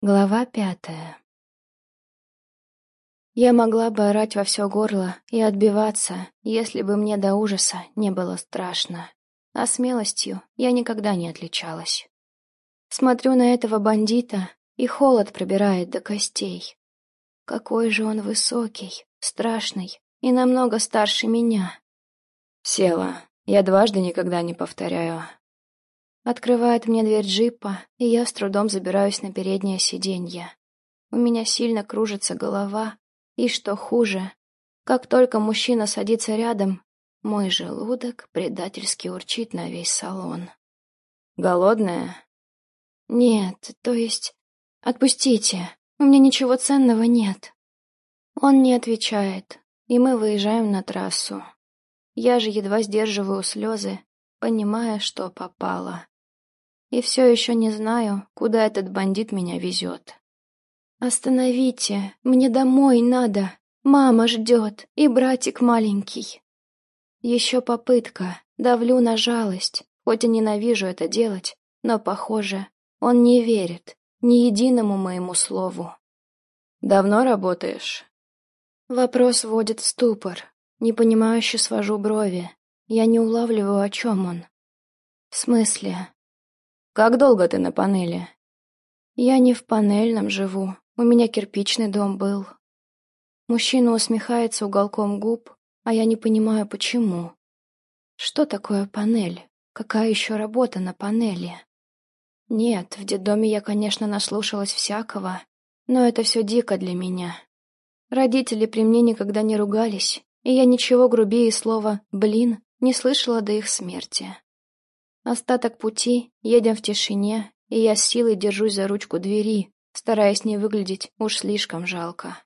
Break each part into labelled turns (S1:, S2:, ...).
S1: Глава пятая Я могла бы орать во все горло и отбиваться, если бы мне до ужаса не было страшно. А смелостью я никогда не отличалась. Смотрю на этого бандита, и холод пробирает до костей. Какой же он высокий, страшный и намного старше меня.
S2: Села. Я дважды никогда не повторяю.
S1: Открывает мне дверь джипа, и я с трудом забираюсь на переднее сиденье. У меня сильно кружится голова, и что хуже, как только мужчина садится рядом, мой желудок предательски урчит на весь салон.
S2: «Голодная?»
S1: «Нет, то есть... Отпустите, у меня ничего ценного нет». Он не отвечает, и мы выезжаем на трассу. Я же едва сдерживаю слезы, понимая, что попала. И все еще не знаю, куда этот бандит меня везет. «Остановите, мне домой надо. Мама ждет, и братик маленький». Еще попытка, давлю на жалость, хоть и ненавижу это делать, но, похоже, он не верит ни единому моему слову.
S2: «Давно работаешь?»
S1: Вопрос вводит в ступор. Непонимающе свожу брови. Я не улавливаю, о чем он. В смысле?
S2: Как долго ты на панели?
S1: Я не в панельном живу. У меня кирпичный дом был. Мужчина усмехается уголком губ, а я не понимаю, почему. Что такое панель? Какая еще работа на панели? Нет, в детдоме я, конечно, наслушалась всякого, но это все дико для меня. Родители при мне никогда не ругались, и я ничего грубее слова «блин» не слышала до их смерти. Остаток пути едем в тишине, и я с силой держусь за ручку двери, стараясь не выглядеть уж слишком жалко.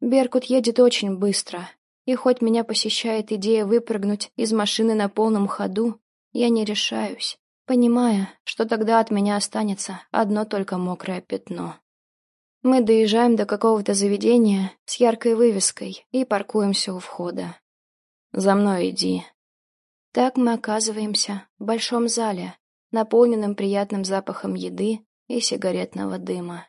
S1: Беркут едет очень быстро, и хоть меня посещает идея выпрыгнуть из машины на полном ходу, я не решаюсь, понимая, что тогда от меня останется одно только мокрое пятно. Мы доезжаем до какого-то заведения с яркой вывеской и паркуемся у входа.
S2: «За мной иди»,
S1: так мы оказываемся в большом зале, наполненном приятным запахом еды и сигаретного дыма.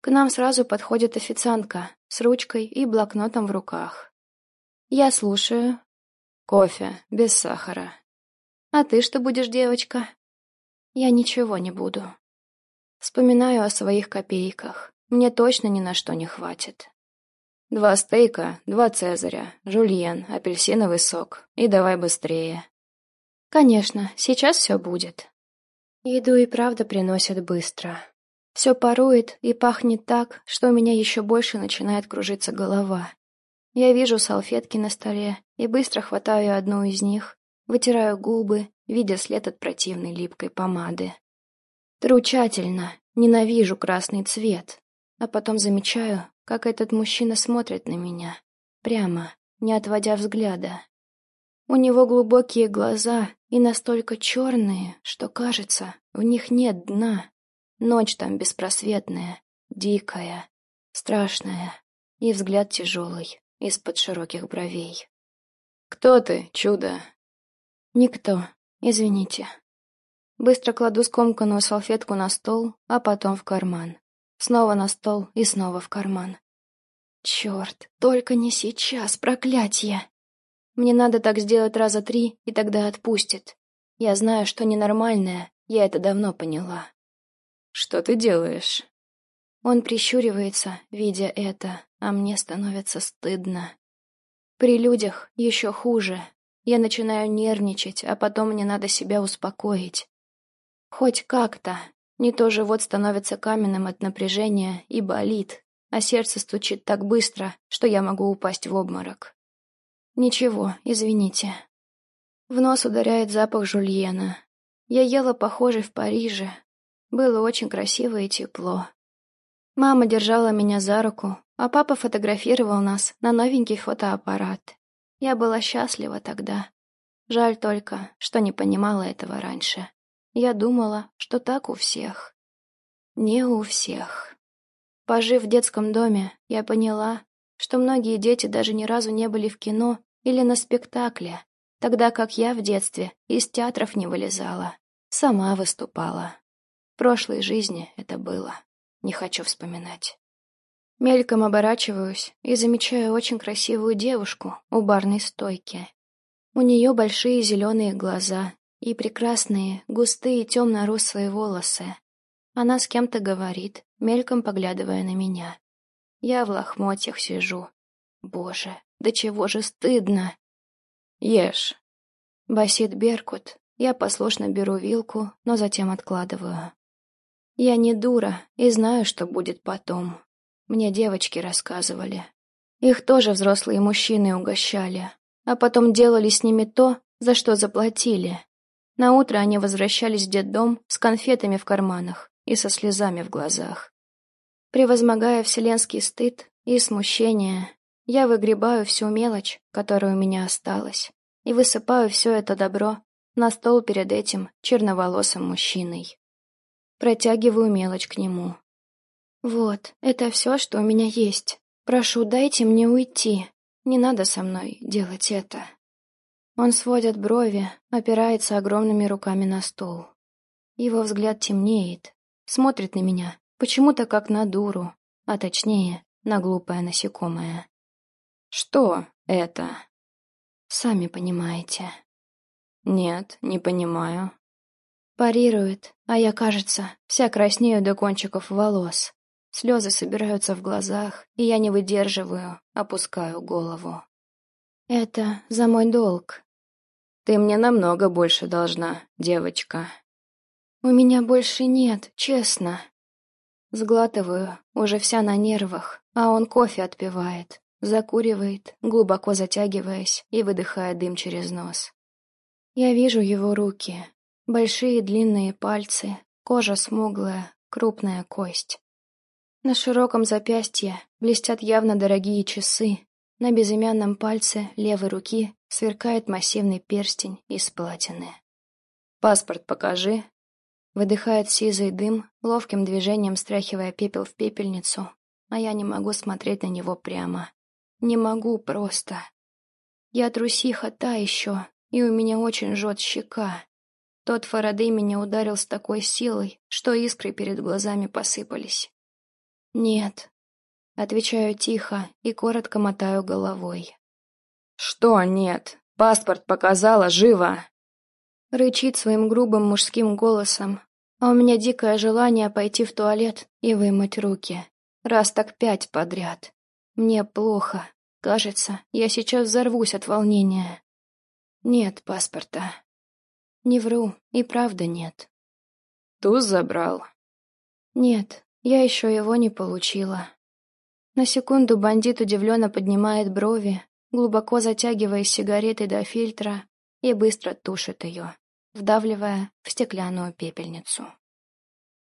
S1: К нам сразу подходит официантка с ручкой и блокнотом в руках. Я слушаю.
S2: Кофе, без сахара.
S1: А ты что будешь, девочка? Я ничего не буду. Вспоминаю о своих копейках. Мне точно ни на что не хватит.
S2: Два стейка, два цезаря, жульен, апельсиновый сок. И давай быстрее.
S1: Конечно, сейчас все будет. Еду и правда приносят быстро. Все парует и пахнет так, что у меня еще больше начинает кружиться голова. Я вижу салфетки на столе и быстро хватаю одну из них, вытираю губы, видя след от противной липкой помады. Тру тщательно, ненавижу красный цвет, а потом замечаю, как этот мужчина смотрит на меня, прямо, не отводя взгляда. У него глубокие глаза и настолько черные, что кажется, в них нет дна. Ночь там беспросветная, дикая, страшная, и взгляд тяжелый, из-под широких бровей.
S2: «Кто ты, чудо?»
S1: «Никто, извините». Быстро кладу скомканную салфетку на стол, а потом в карман. Снова на стол и снова в карман. Черт, только не сейчас, проклятье! Мне надо так сделать раза три, и тогда отпустит. Я знаю, что ненормальное, я это давно поняла.
S2: Что ты делаешь?
S1: Он прищуривается, видя это, а мне становится стыдно. При людях еще хуже. Я начинаю нервничать, а потом мне надо себя успокоить. Хоть как-то, не то живот становится каменным от напряжения и болит, а сердце стучит так быстро, что я могу упасть в обморок. Ничего, извините. В нос ударяет запах жульена. Я ела похожий в Париже. Было очень красиво и тепло. Мама держала меня за руку, а папа фотографировал нас на новенький фотоаппарат. Я была счастлива тогда. Жаль только, что не понимала этого раньше. Я думала, что так у всех. Не у всех. Пожив в детском доме, я поняла, что многие дети даже ни разу не были в кино или на спектакле, тогда как я в детстве из театров не вылезала, сама выступала. В прошлой жизни это было. не хочу вспоминать. Мельком оборачиваюсь и замечаю очень красивую девушку у барной стойки. У нее большие зеленые глаза и прекрасные, густые темно-русые волосы. Она с кем-то говорит, мельком поглядывая на меня. Я в лохмотьях сижу. Боже, да чего же стыдно.
S2: Ешь.
S1: Басит Беркут. Я послушно беру вилку, но затем откладываю. Я не дура и знаю, что будет потом. Мне девочки рассказывали. Их тоже взрослые мужчины угощали, а потом делали с ними то, за что заплатили. На утро они возвращались в детдом с конфетами в карманах и со слезами в глазах. Превозмогая вселенский стыд и смущение, я выгребаю всю мелочь, которая у меня осталась, и высыпаю все это добро на стол перед этим черноволосым мужчиной. Протягиваю мелочь к нему. «Вот, это все, что у меня есть. Прошу, дайте мне уйти. Не надо со мной делать это». Он сводит брови, опирается огромными руками на стол. Его взгляд темнеет, смотрит на меня, почему-то как на дуру, а точнее, на глупое насекомое.
S2: «Что это?»
S1: «Сами понимаете».
S2: «Нет, не понимаю».
S1: Парирует, а я, кажется, вся краснею до кончиков волос. Слезы собираются в глазах, и я не выдерживаю, опускаю голову. «Это за мой долг».
S2: «Ты мне намного больше должна, девочка».
S1: «У меня больше нет, честно». Сглатываю, уже вся на нервах, а он кофе отпивает, закуривает, глубоко затягиваясь и выдыхая дым через нос. Я вижу его руки, большие длинные пальцы, кожа смуглая, крупная кость. На широком запястье блестят явно дорогие часы, на безымянном пальце левой руки сверкает массивный перстень из платины.
S2: «Паспорт покажи»,
S1: Выдыхает сизый дым, ловким движением стряхивая пепел в пепельницу, а я не могу смотреть на него прямо. Не могу просто. Я трусиха та еще, и у меня очень жжет щека. Тот Фарадей меня ударил с такой силой, что искры перед глазами посыпались. «Нет», — отвечаю тихо и коротко мотаю головой.
S2: «Что нет? Паспорт показала, живо!»
S1: Рычит своим грубым мужским голосом, а у меня дикое желание пойти в туалет и вымыть руки. Раз так пять подряд. Мне плохо. Кажется, я сейчас взорвусь от волнения. Нет паспорта. Не вру, и правда нет.
S2: Туз забрал?
S1: Нет, я еще его не получила. На секунду бандит удивленно поднимает брови, глубоко затягивая сигаретой до фильтра и быстро тушит ее вдавливая в стеклянную пепельницу.